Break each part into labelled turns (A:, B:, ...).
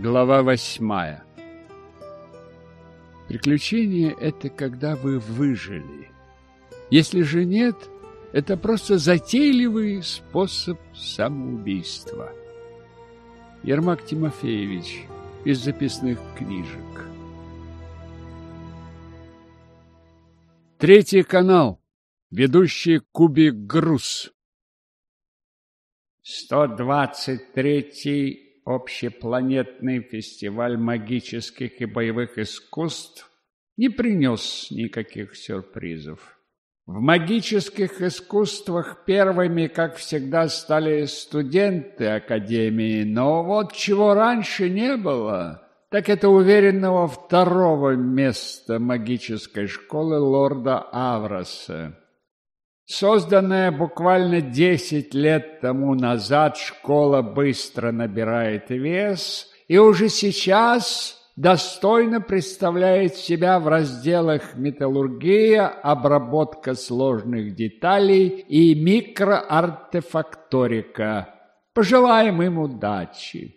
A: Глава восьмая Приключение – это когда вы выжили. Если же нет, это просто затейливый способ самоубийства. Ермак Тимофеевич из записных книжек. Третий канал. Ведущий Кубик Груз. 123-й общепланетный фестиваль магических и боевых искусств не принес никаких сюрпризов. В магических искусствах первыми, как всегда, стали студенты Академии, но вот чего раньше не было, так это уверенного второго места магической школы лорда Авроса. Созданная буквально 10 лет тому назад, школа быстро набирает вес и уже сейчас достойно представляет себя в разделах металлургия, обработка сложных деталей и микроартефакторика. Пожелаем им удачи.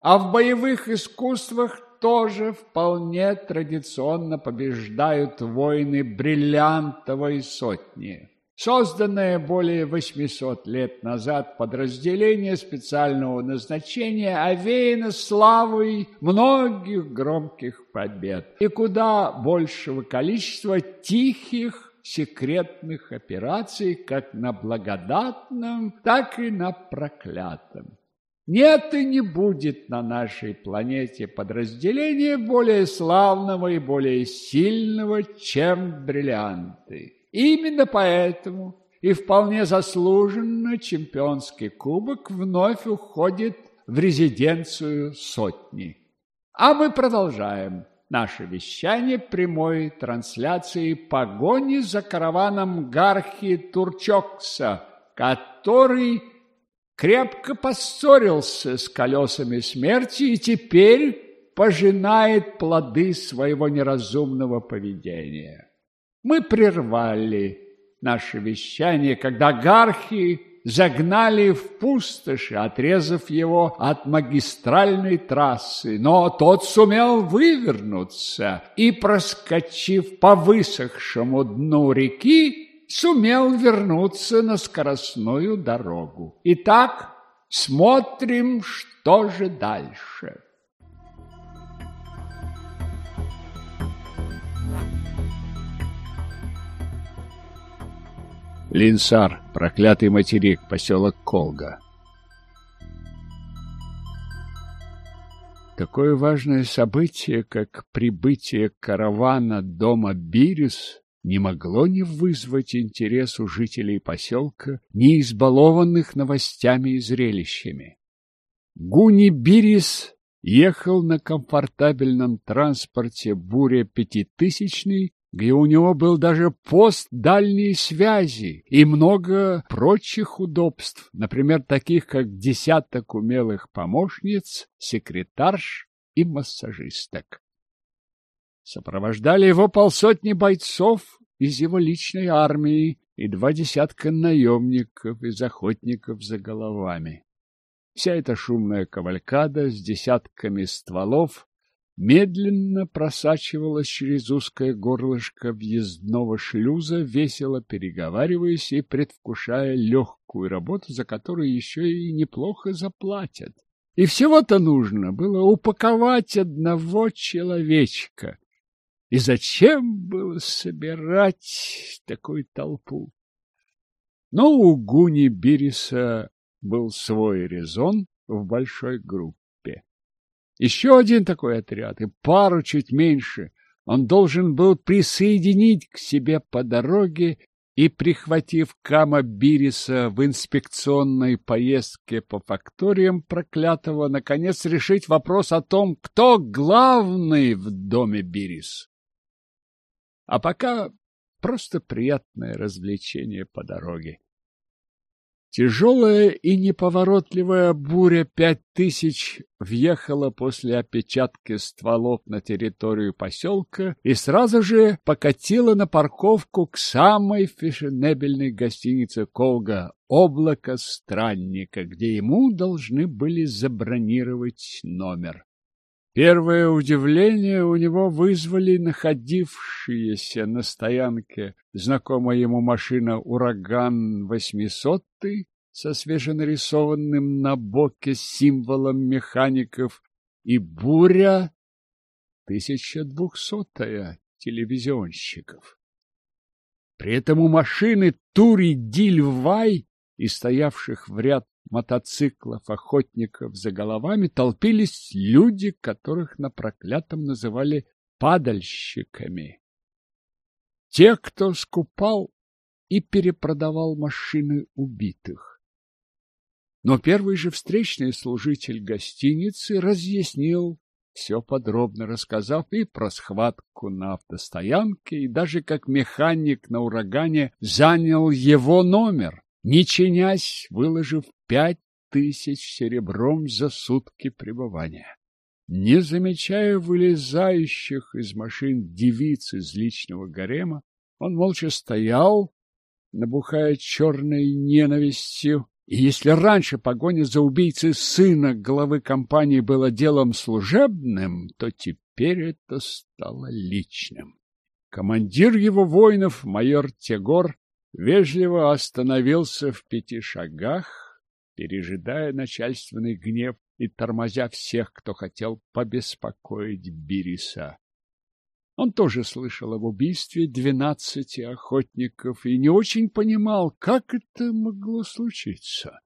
A: А в боевых искусствах тоже вполне традиционно побеждают воины бриллиантовой сотни. Созданное более 800 лет назад подразделение специального назначения овеяно славой многих громких побед и куда большего количества тихих секретных операций как на благодатном, так и на проклятом. Нет и не будет на нашей планете подразделения более славного и более сильного, чем бриллианты. Именно поэтому и вполне заслуженно чемпионский кубок вновь уходит в резиденцию сотни. А мы продолжаем наше вещание прямой трансляции погони за караваном Гархи Турчокса, который крепко поссорился с колесами смерти и теперь пожинает плоды своего неразумного поведения. Мы прервали наше вещание, когда гархи загнали в пустошь, отрезав его от магистральной трассы, но тот сумел вывернуться и, проскочив по высохшему дну реки, сумел вернуться на скоростную дорогу. Итак, смотрим, что же дальше. Линсар, проклятый материк, поселок Колга. Такое важное событие, как прибытие каравана дома Бирис, не могло не вызвать интерес у жителей поселка, не избалованных новостями и зрелищами. Гуни Бирис ехал на комфортабельном транспорте «Буря пятитысячный», где у него был даже пост дальней связи и много прочих удобств, например, таких как десяток умелых помощниц, секретарш и массажисток. Сопровождали его полсотни бойцов из его личной армии и два десятка наемников из охотников за головами. Вся эта шумная кавалькада с десятками стволов медленно просачивалась через узкое горлышко въездного шлюза, весело переговариваясь и предвкушая легкую работу, за которую еще и неплохо заплатят. И всего-то нужно было упаковать одного человечка, и зачем было собирать такую толпу? Но у Гуни Бириса был свой резон в большой группе. Еще один такой отряд и пару чуть меньше он должен был присоединить к себе по дороге и, прихватив Кама Бириса в инспекционной поездке по факториям проклятого, наконец решить вопрос о том, кто главный в доме Бирис. А пока просто приятное развлечение по дороге. Тяжелая и неповоротливая буря пять тысяч въехала после опечатки стволов на территорию поселка и сразу же покатила на парковку к самой фешенебельной гостинице Колга «Облако странника», где ему должны были забронировать номер. Первое удивление у него вызвали находившиеся на стоянке знакомая ему машина «Ураган 800» со свеженарисованным на боке символом механиков и «Буря 1200-я» телевизионщиков. При этом у машины Тури Дильвай и стоявших в ряд мотоциклов, охотников за головами толпились люди, которых на проклятом называли падальщиками. Те, кто скупал и перепродавал машины убитых. Но первый же встречный служитель гостиницы разъяснил все подробно рассказав и про схватку на автостоянке, и даже как механик на урагане занял его номер не чинясь, выложив пять тысяч серебром за сутки пребывания. Не замечая вылезающих из машин девиц из личного гарема, он молча стоял, набухая черной ненавистью, и если раньше погоня за убийцей сына главы компании было делом служебным, то теперь это стало личным. Командир его воинов, майор Тегор, вежливо остановился в пяти шагах, пережидая начальственный гнев и тормозя всех, кто хотел побеспокоить Бириса. Он тоже слышал об убийстве двенадцати охотников и не очень понимал, как это могло случиться.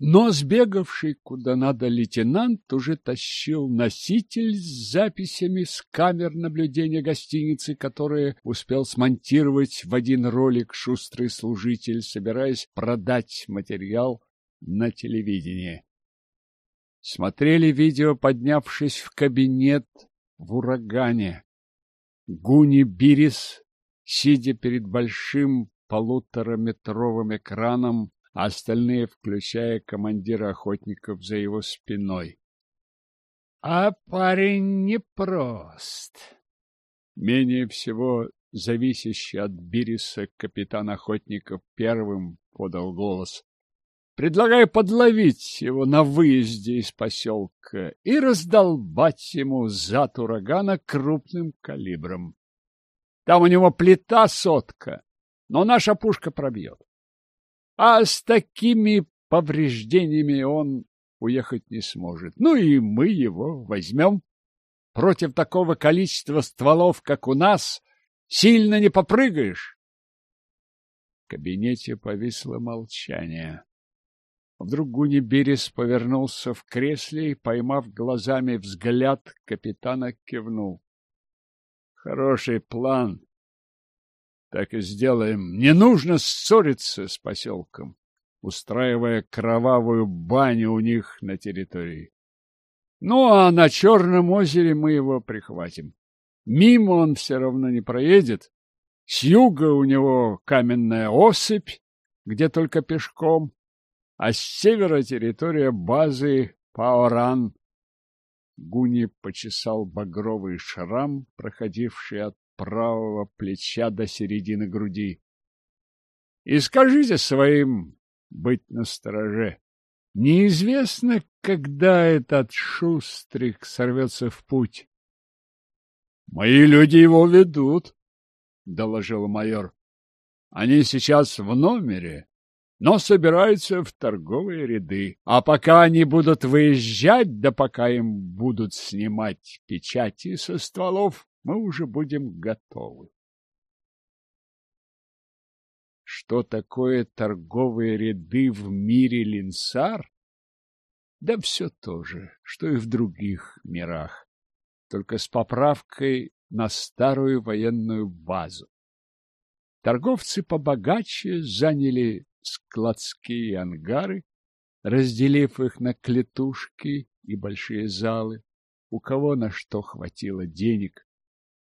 A: Но сбегавший куда надо лейтенант уже тащил носитель с записями с камер наблюдения гостиницы, которые успел смонтировать в один ролик шустрый служитель, собираясь продать материал на телевидении. Смотрели видео, поднявшись в кабинет в урагане. Гуни Бирис, сидя перед большим полутораметровым экраном, а остальные, включая командира охотников за его спиной. А парень непрост. Менее всего зависящий от Бириса капитан охотников первым подал голос. Предлагаю подловить его на выезде из поселка и раздолбать ему зад урагана крупным калибром. Там у него плита сотка, но наша пушка пробьет. А с такими повреждениями он уехать не сможет. Ну и мы его возьмем. Против такого количества стволов, как у нас, сильно не попрыгаешь. В кабинете повисло молчание. Вдруг Гуни Берес повернулся в кресле и, поймав глазами взгляд, капитана кивнул. — Хороший план, так и сделаем. Не нужно ссориться с поселком, устраивая кровавую баню у них на территории. Ну, а на Черном озере мы его прихватим. Мимо он все равно не проедет. С юга у него каменная осыпь, где только пешком, а с севера территория базы Паоран. Гуни почесал багровый шрам, проходивший от правого плеча до середины груди. И скажите своим быть настороже. Неизвестно, когда этот шустрик сорвется в путь. — Мои люди его ведут, — доложил майор. — Они сейчас в номере, но собираются в торговые ряды. А пока они будут выезжать, да пока им будут снимать печати со стволов, мы уже будем готовы. Что такое торговые ряды в мире линсар? Да все то же, что и в других мирах, только с поправкой на старую военную базу. Торговцы побогаче заняли складские ангары, разделив их на клетушки и большие залы, у кого на что хватило денег.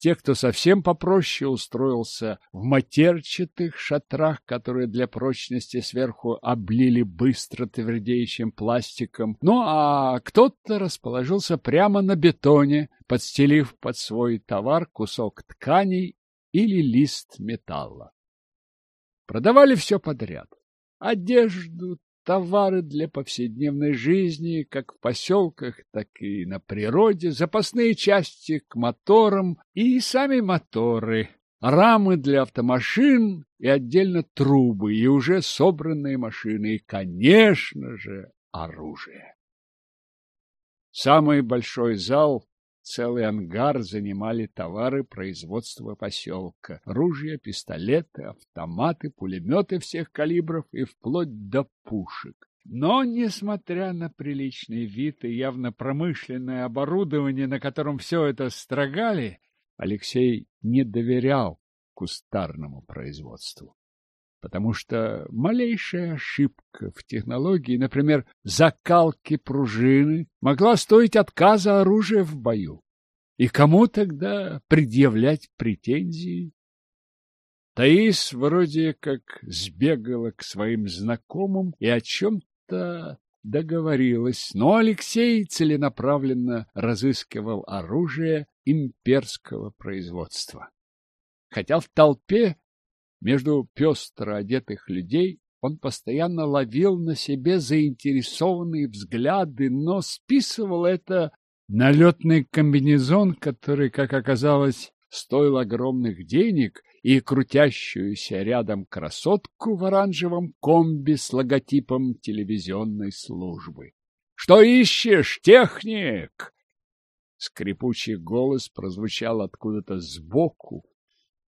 A: Те, кто совсем попроще, устроился в матерчатых шатрах, которые для прочности сверху облили быстро твердеющим пластиком. Ну, а кто-то расположился прямо на бетоне, подстелив под свой товар кусок ткани или лист металла. Продавали все подряд. Одежду, товары для повседневной жизни, как в поселках, так и на природе, запасные части к моторам и сами моторы, рамы для автомашин и отдельно трубы, и уже собранные машины, и, конечно же, оружие. Самый большой зал Целый ангар занимали товары производства поселка. Ружья, пистолеты, автоматы, пулеметы всех калибров и вплоть до пушек. Но, несмотря на приличный вид и явно промышленное оборудование, на котором все это строгали, Алексей не доверял кустарному производству потому что малейшая ошибка в технологии, например, закалки пружины, могла стоить отказа оружия в бою. И кому тогда предъявлять претензии? Таис вроде как сбегала к своим знакомым и о чем-то договорилась, но Алексей целенаправленно разыскивал оружие имперского производства. Хотя в толпе между пестро одетых людей он постоянно ловил на себе заинтересованные взгляды, но списывал это на летный комбинезон, который, как оказалось, стоил огромных денег, и крутящуюся рядом красотку в оранжевом комби с логотипом телевизионной службы. — Что ищешь, техник? Скрипучий голос прозвучал откуда-то сбоку,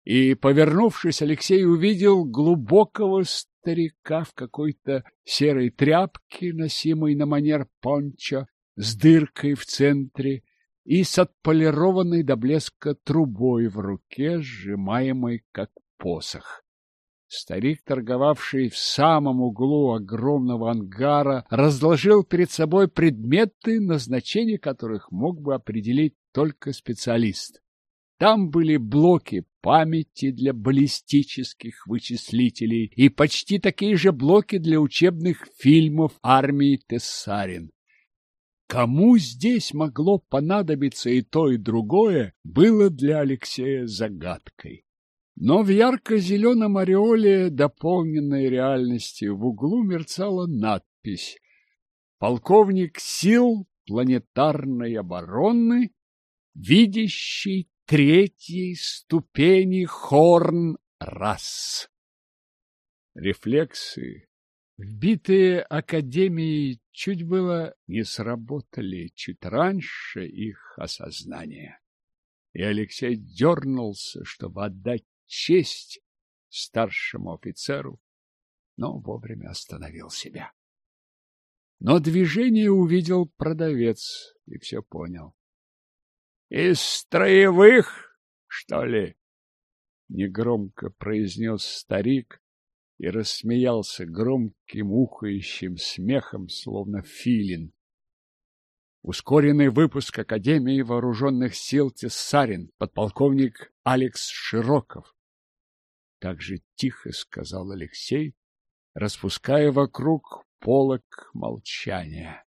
A: и, повернувшись, Алексей увидел глубокого старика в какой-то серой тряпке, носимой на манер пончо, с дыркой в центре и с отполированной до блеска трубой в руке, сжимаемой как посох. Старик, торговавший в самом углу огромного ангара, разложил перед собой предметы, назначение которых мог бы определить только специалист. Там были блоки памяти для баллистических вычислителей и почти такие же блоки для учебных фильмов армии Тессарин. Кому здесь могло понадобиться и то, и другое, было для Алексея загадкой. Но в ярко-зеленом ореоле дополненной реальности в углу мерцала надпись «Полковник сил планетарной обороны, видящий третьей ступени хорн раз. Рефлексы, вбитые Академией, чуть было не сработали чуть раньше их осознания. И Алексей дернулся, чтобы отдать честь старшему офицеру, но вовремя остановил себя. Но движение увидел продавец и все понял. Из строевых, что ли? Негромко произнес старик и рассмеялся громким ухающим смехом, словно филин. Ускоренный выпуск Академии Вооруженных сил Тессарин, подполковник Алекс Широков. Так же тихо сказал Алексей, распуская вокруг полок молчания.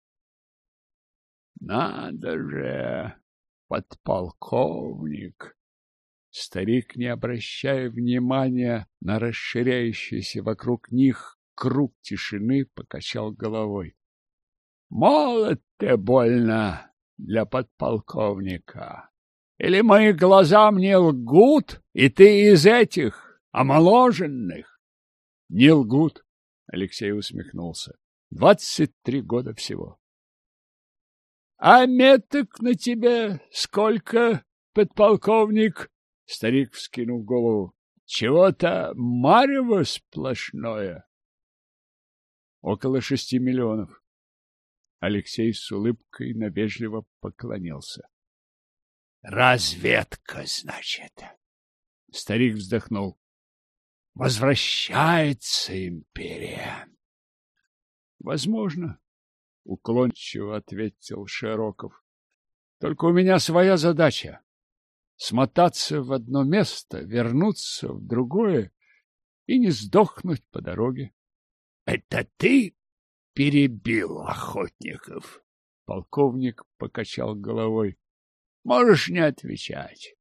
A: Надо же! Подполковник. Старик, не обращая внимания на расширяющийся вокруг них круг тишины, покачал головой. Молод ты больно для подполковника. Или мои глаза мне лгут, и ты из этих омоложенных? Не лгут, Алексей усмехнулся. Двадцать три года всего. А меток на тебе сколько, подполковник? Старик вскинул голову. Чего-то марево сплошное. Около шести миллионов. Алексей с улыбкой навежливо поклонился. Разведка, значит. Старик вздохнул. Возвращается империя. Возможно, — уклончиво ответил Широков. — Только у меня своя задача. смотаться в одно место, вернуться в другое и не сдохнуть по дороге.
B: — Это ты перебил охотников?
A: Полковник покачал головой. — Можешь не отвечать.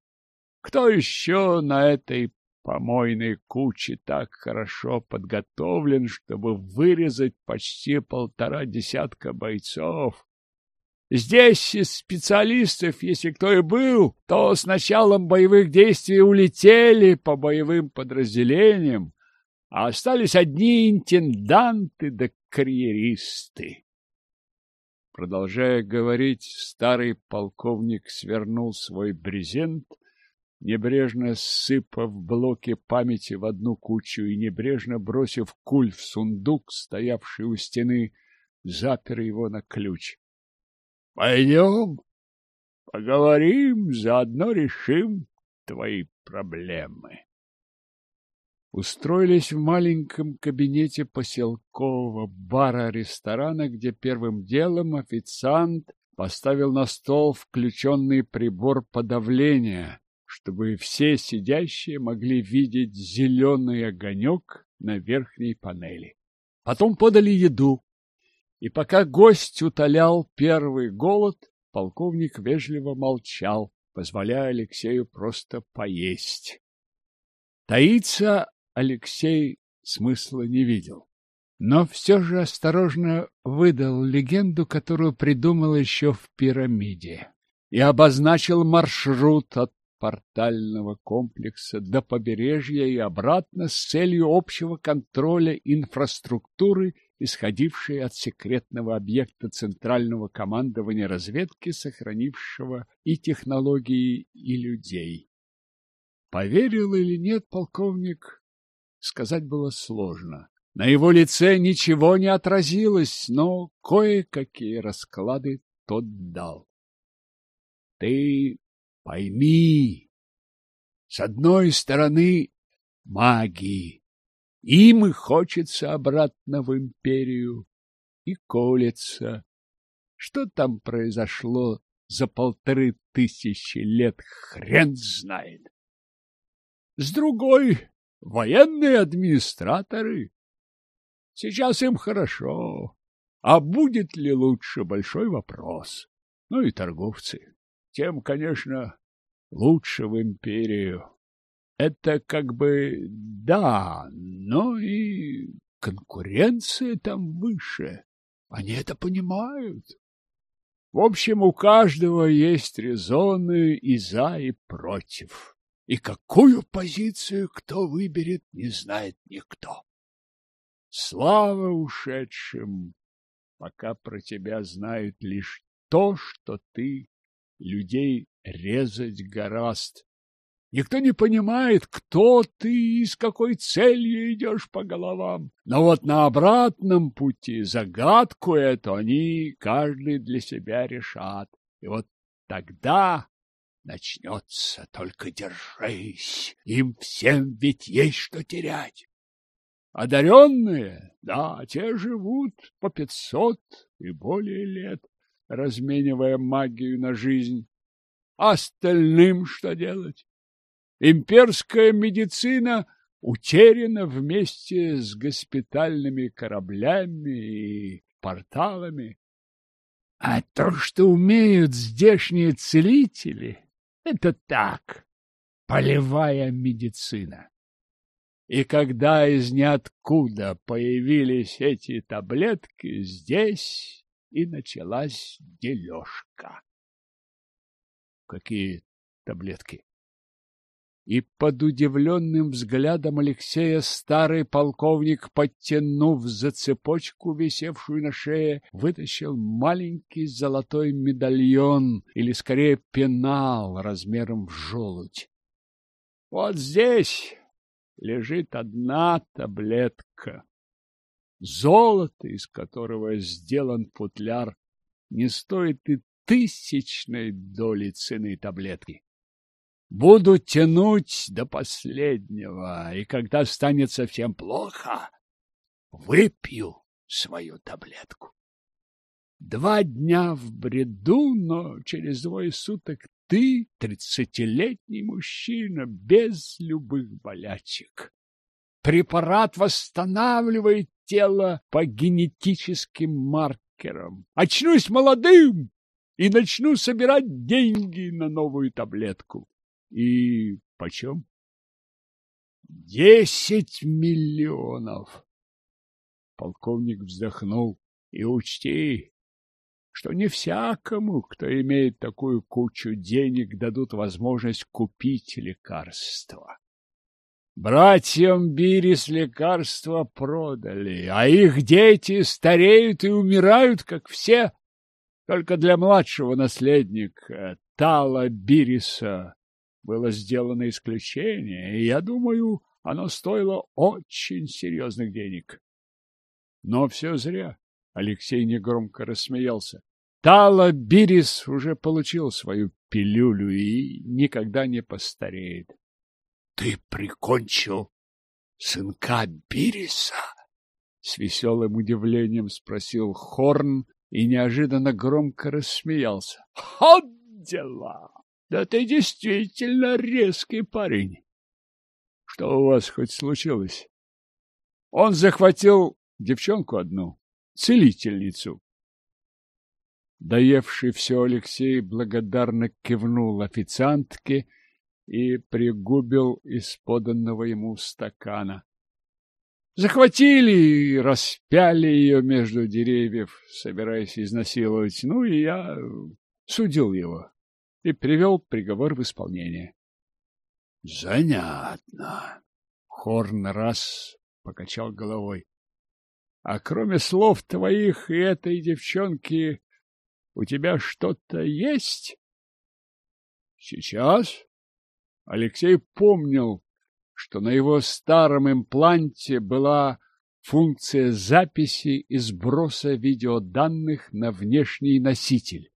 A: Кто еще на этой помойной куче так хорошо подготовлен, чтобы вырезать почти полтора десятка бойцов? Здесь из специалистов, если кто и был, то с началом боевых действий улетели по боевым подразделениям, а остались одни интенданты да карьеристы. Продолжая говорить, старый полковник свернул свой брезент, небрежно сыпав блоки памяти в одну кучу и небрежно бросив куль в сундук, стоявший у стены, запер его на ключ. — Пойдем, поговорим, заодно решим твои проблемы. Устроились в маленьком кабинете поселкового бара-ресторана, где первым делом официант поставил на стол включенный прибор подавления, чтобы все сидящие могли видеть зеленый огонек на верхней панели. Потом подали еду, и пока гость утолял первый голод, полковник вежливо молчал, позволяя Алексею просто поесть. Таиться Алексей смысла не видел, но все же осторожно выдал легенду, которую придумал еще в пирамиде, и обозначил маршрут от портального комплекса до побережья и обратно с целью общего контроля инфраструктуры исходившей от секретного объекта Центрального командования разведки, сохранившего и технологии, и людей. Поверил или нет полковник, сказать было сложно. На его лице ничего не отразилось, но кое-какие расклады тот дал. Ты пойми, с одной стороны магии, им и хочется обратно в империю и колется. Что там произошло за полторы тысячи лет, хрен знает. С другой — военные администраторы. Сейчас им хорошо, а будет ли лучше — большой вопрос. Ну и торговцы. Тем, конечно, лучше в империю. Это как бы да, но и конкуренция там выше. Они это понимают. В общем, у каждого есть резоны и за, и против. И какую позицию кто выберет, не знает никто. Слава ушедшим, пока про тебя знают лишь то, что ты людей резать гораст, Никто не понимает, кто ты и с какой целью идешь по головам. Но вот на обратном пути загадку эту они каждый для себя решат. И вот тогда начнется, только держись, им всем ведь есть что терять. Одаренные, да, те живут по пятьсот и более лет, разменивая магию на жизнь. А остальным что делать? Имперская медицина утеряна вместе с госпитальными кораблями и порталами. А то, что умеют здешние целители, это так, полевая медицина. И когда из ниоткуда появились эти таблетки, здесь и началась дележка. Какие таблетки? и под удивленным взглядом Алексея старый полковник, подтянув за цепочку, висевшую на шее, вытащил маленький золотой медальон, или скорее пенал размером в желудь. Вот здесь лежит одна таблетка. Золото, из которого сделан футляр, не стоит и тысячной доли цены таблетки. Буду тянуть до последнего, и когда станет совсем плохо, выпью свою таблетку. Два дня в бреду, но через двое суток ты тридцатилетний мужчина без любых болячек. Препарат восстанавливает тело по генетическим маркерам. Очнусь молодым и начну собирать деньги на новую таблетку. И почем? Десять миллионов. Полковник вздохнул. И учти, что не всякому, кто имеет такую кучу денег, дадут возможность купить лекарства. Братьям Бирис лекарства продали, а их дети стареют и умирают, как все. Только для младшего наследника Тала Бириса было сделано исключение, и, я думаю, оно стоило очень серьезных денег. Но все зря. Алексей негромко рассмеялся. Тала Бирис уже получил свою пилюлю и никогда не постареет. — Ты прикончил сынка Бириса? — с веселым удивлением спросил Хорн и неожиданно громко рассмеялся. — Вот дела! Да ты действительно резкий парень. Что у вас хоть случилось? Он захватил девчонку одну, целительницу. Доевший все Алексей благодарно кивнул официантке и пригубил из поданного ему стакана. Захватили и распяли ее между деревьев, собираясь изнасиловать. Ну, и я судил его и привел приговор в исполнение. — Занятно. Хорн раз покачал головой. — А кроме слов твоих и этой девчонки, у тебя что-то есть? Сейчас Алексей помнил, что на его старом импланте была функция записи и сброса видеоданных на внешний носитель.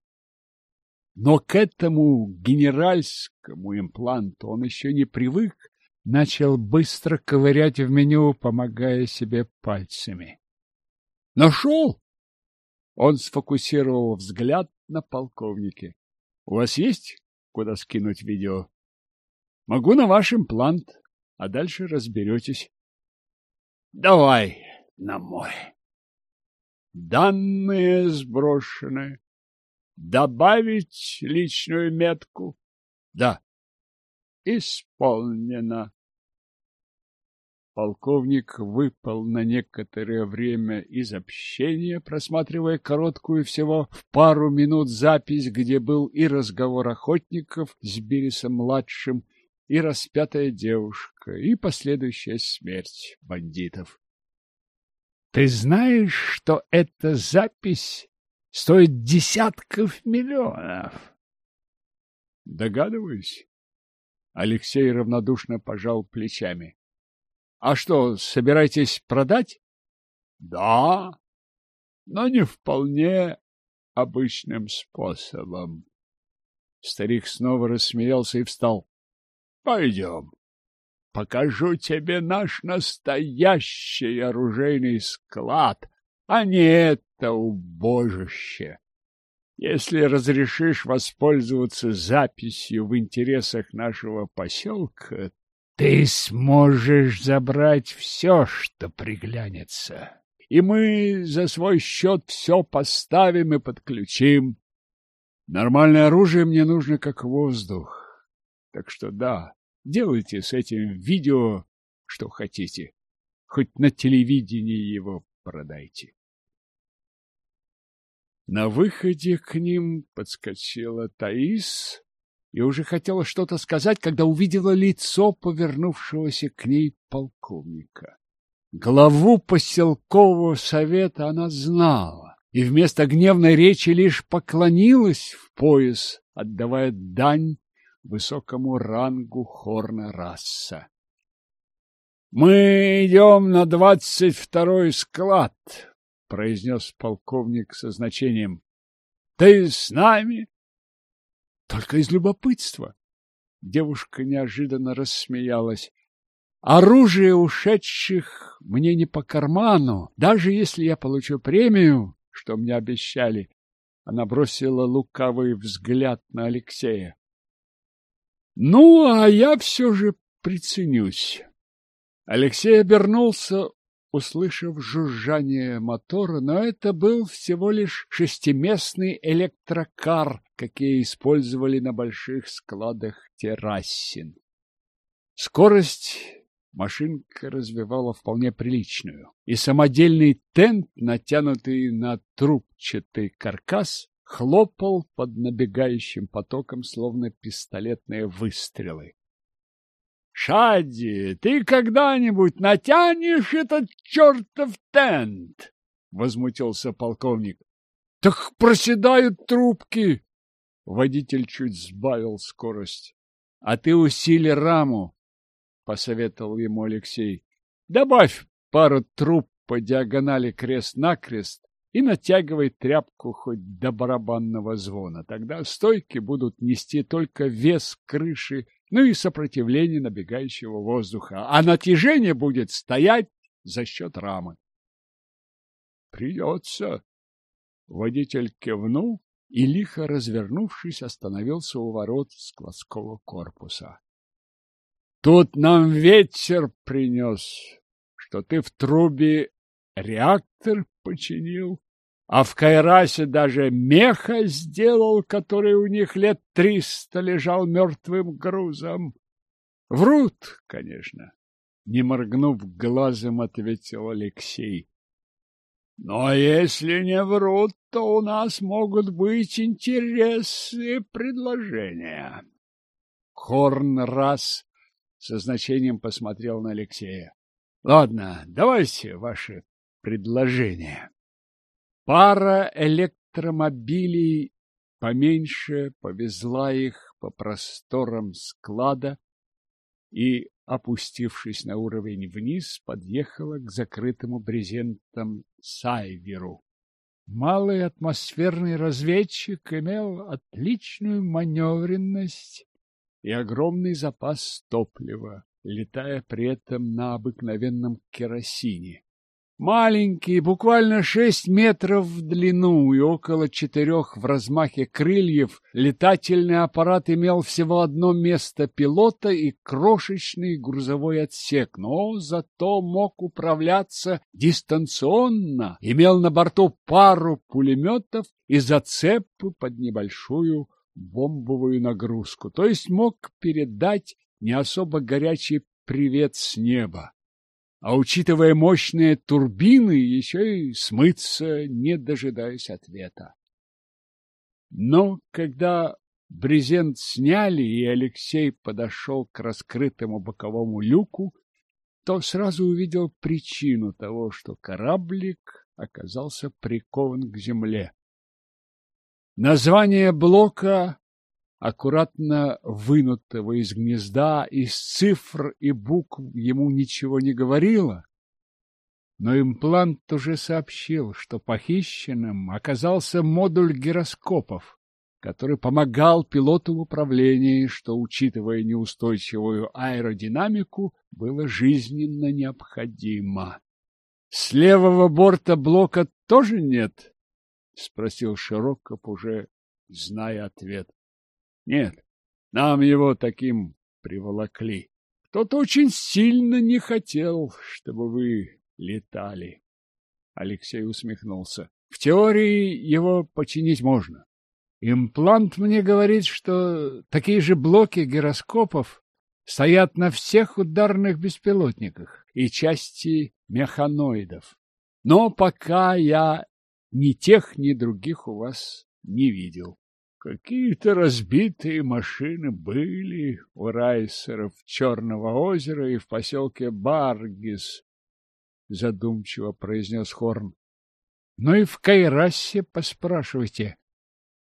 A: Но к этому генеральскому импланту он еще не привык, начал быстро ковырять в меню, помогая себе пальцами. Нашел! Он сфокусировал взгляд на полковнике. — У вас есть куда скинуть видео? — Могу на ваш имплант, а дальше разберетесь. — Давай на мой. Данные сброшены. Добавить личную метку? Да. Исполнено. Полковник выпал на некоторое время из общения, просматривая короткую всего в пару минут запись, где был и разговор охотников с Бересом-младшим, и распятая девушка, и последующая смерть бандитов. — Ты знаешь, что эта запись стоит десятков миллионов? — Догадываюсь. Алексей равнодушно пожал плечами. А что, собираетесь продать? Да, но не вполне обычным способом. Старик снова рассмеялся и встал. Пойдем. Покажу тебе наш настоящий оружейный склад, а не это убожище. Если разрешишь воспользоваться записью в интересах нашего поселка, ты сможешь забрать все, что приглянется. И мы за свой счет все поставим и подключим. Нормальное оружие мне нужно как воздух. Так что да, делайте с этим видео, что хотите. Хоть на телевидении его продайте. На выходе к ним подскочила Таис и уже хотела что-то сказать, когда увидела лицо повернувшегося к ней полковника. Главу поселкового совета она знала, и вместо гневной речи лишь поклонилась в пояс, отдавая дань высокому рангу хорна раса. — Мы идем на двадцать второй склад, — произнес полковник со значением. — Ты с нами? Только из любопытства. Девушка неожиданно рассмеялась. Оружие ушедших мне не по карману, даже если я получу премию, что мне обещали. Она бросила лукавый взгляд на Алексея. Ну, а я все же приценюсь. Алексей обернулся, услышав жужжание мотора, но это был всего лишь шестиместный электрокар, какие использовали на больших складах террасин. Скорость машинка развивала вполне приличную, и самодельный тент, натянутый на трубчатый каркас, хлопал под набегающим потоком, словно пистолетные выстрелы. Шади, ты когда-нибудь натянешь этот чертов тент? — возмутился полковник. — Так проседают трубки! Водитель чуть сбавил скорость. — А ты усили раму, — посоветовал ему Алексей. — Добавь пару труб по диагонали крест-накрест и натягивай тряпку хоть до барабанного звона. Тогда стойки будут нести только вес крыши ну и сопротивление набегающего воздуха, а натяжение будет стоять за счет рамы. Придется. Водитель кивнул и, лихо развернувшись, остановился у ворот складского корпуса. Тут нам ветер принес, что ты в трубе реактор починил. А в Кайрасе даже меха сделал, который у них лет триста лежал мертвым грузом. Врут, конечно. Не моргнув глазом, ответил Алексей. Но если не врут, то у нас могут быть интересы и предложения. Хорн раз со значением посмотрел на Алексея. Ладно, давайте ваши предложения. Пара электромобилей поменьше повезла их по просторам склада и, опустившись на уровень вниз, подъехала к закрытому брезентом Сайверу. Малый атмосферный разведчик имел отличную маневренность и огромный запас топлива, летая при этом на обыкновенном керосине. Маленький, буквально шесть метров в длину и около четырех в размахе крыльев, летательный аппарат имел всего одно место пилота и крошечный грузовой отсек, но зато мог управляться дистанционно, имел на борту пару пулеметов и зацепы под небольшую бомбовую нагрузку, то есть мог передать не особо горячий привет с неба а учитывая мощные турбины, еще и смыться, не дожидаясь ответа. Но когда брезент сняли, и Алексей подошел к раскрытому боковому люку, то сразу увидел причину того, что кораблик оказался прикован к земле. Название блока аккуратно вынутого из гнезда, из цифр и букв ему ничего не говорило. Но имплант уже сообщил, что похищенным оказался модуль гироскопов, который помогал пилоту в управлении, что, учитывая неустойчивую аэродинамику, было жизненно необходимо. — С левого борта блока тоже нет? — спросил Широков, уже зная ответ. Нет, нам его таким приволокли. Кто-то очень сильно не хотел, чтобы вы летали. Алексей усмехнулся. В теории его починить можно. Имплант мне говорит, что такие же блоки гироскопов стоят на всех ударных беспилотниках и части механоидов. Но пока я ни тех, ни других у вас не видел. Какие-то разбитые машины были у райсеров Черного озера и в поселке Баргис, задумчиво произнес Хорн. Ну и в Кайрасе поспрашивайте.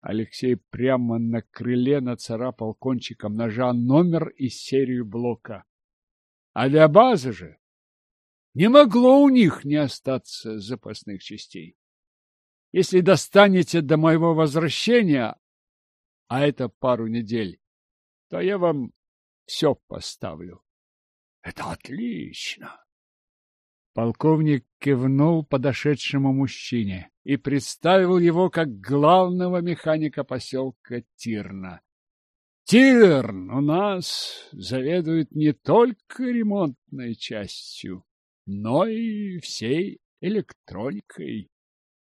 A: Алексей прямо на крыле нацарапал кончиком ножа номер и серию блока. А для базы же не могло у них не остаться запасных частей. Если достанете до моего возвращения, а это пару недель, то я вам все поставлю. — Это отлично! Полковник кивнул подошедшему мужчине. — и представил его как главного механика поселка Тирна. Тирн у нас заведует не только ремонтной частью, но и всей электроникой.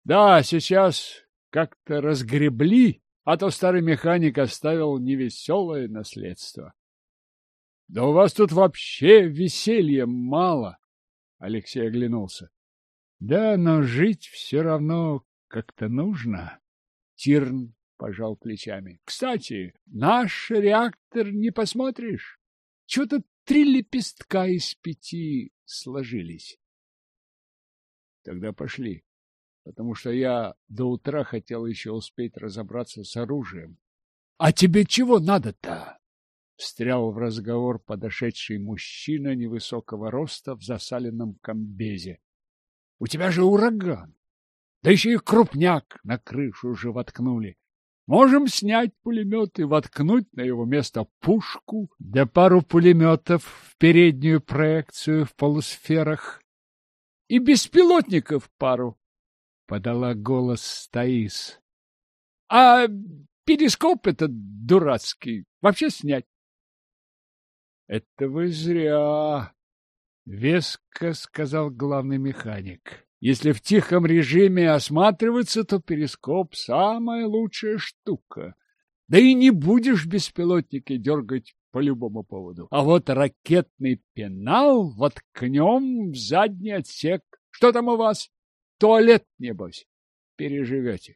A: Да, сейчас как-то разгребли, а то старый механик оставил невеселое наследство. Да у вас тут вообще веселья мало. Алексей оглянулся. Да, но жить все равно как-то нужно. Тирн пожал плечами. Кстати, наш реактор не посмотришь? Что-то три лепестка из пяти сложились. Тогда пошли, потому что я до утра хотел еще успеть разобраться с оружием. А тебе чего надо-то? Встрял в разговор подошедший мужчина невысокого роста в засаленном комбезе. У тебя же ураган. Да еще и крупняк на крышу уже воткнули. Можем снять пулемет и воткнуть на его место пушку, да пару пулеметов в переднюю проекцию в полусферах. И беспилотников пару, — подала голос Таис. — А перископ этот дурацкий вообще снять? — Это вы зря, — веско сказал главный механик. Если в тихом режиме осматриваться, то перископ — самая лучшая штука. Да и не будешь беспилотники дергать по любому поводу. А вот ракетный пенал воткнем в задний отсек. Что там у вас? Туалет, небось. Переживете.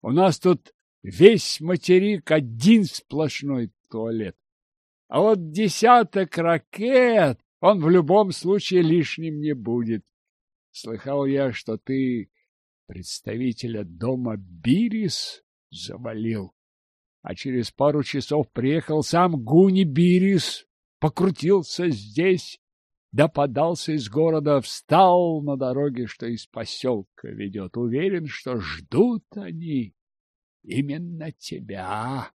A: У нас тут весь материк один сплошной туалет. А вот десяток ракет он в любом случае лишним не будет. Слыхал я, что ты представителя дома Бирис завалил, а через пару часов приехал сам Гуни Бирис, покрутился здесь, да подался из города, встал на дороге, что из поселка ведет. Уверен, что ждут они именно тебя.